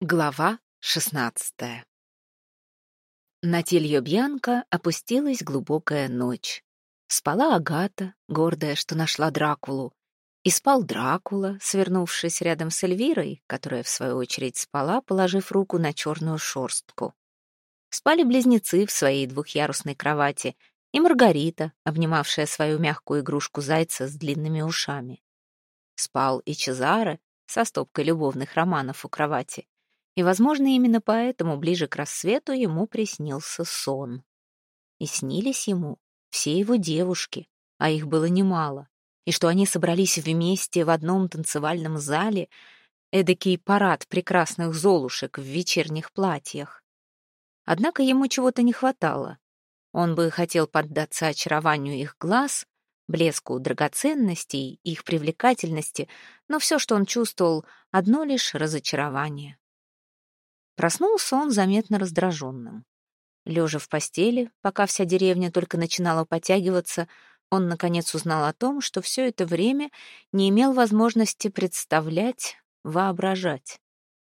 Глава шестнадцатая На Тильо Бьянко опустилась глубокая ночь. Спала Агата, гордая, что нашла Дракулу, и спал Дракула, свернувшись рядом с Эльвирой, которая, в свою очередь, спала, положив руку на черную шорстку. Спали близнецы в своей двухъярусной кровати и Маргарита, обнимавшая свою мягкую игрушку зайца с длинными ушами. Спал и Чезаре со стопкой любовных романов у кровати, и, возможно, именно поэтому ближе к рассвету ему приснился сон. И снились ему все его девушки, а их было немало, и что они собрались вместе в одном танцевальном зале, эдакий парад прекрасных золушек в вечерних платьях. Однако ему чего-то не хватало. Он бы хотел поддаться очарованию их глаз, блеску драгоценностей, их привлекательности, но все, что он чувствовал, одно лишь разочарование. Проснулся он заметно раздраженным. Лежа в постели, пока вся деревня только начинала потягиваться, он, наконец, узнал о том, что все это время не имел возможности представлять, воображать.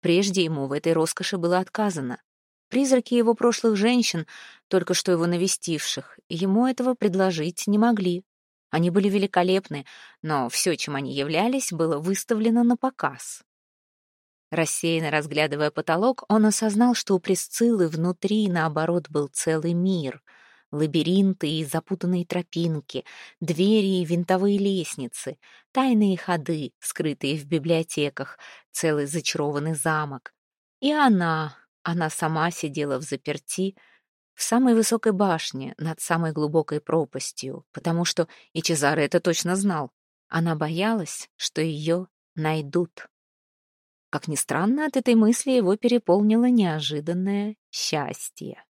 Прежде ему в этой роскоши было отказано. Призраки его прошлых женщин, только что его навестивших, ему этого предложить не могли. Они были великолепны, но все, чем они являлись, было выставлено на показ. Рассеянно разглядывая потолок, он осознал, что у Пресциллы внутри, наоборот, был целый мир. Лабиринты и запутанные тропинки, двери и винтовые лестницы, тайные ходы, скрытые в библиотеках, целый зачарованный замок. И она, она сама сидела в заперти, в самой высокой башне, над самой глубокой пропастью, потому что, и Чезаре это точно знал, она боялась, что ее найдут. Как ни странно, от этой мысли его переполнило неожиданное счастье.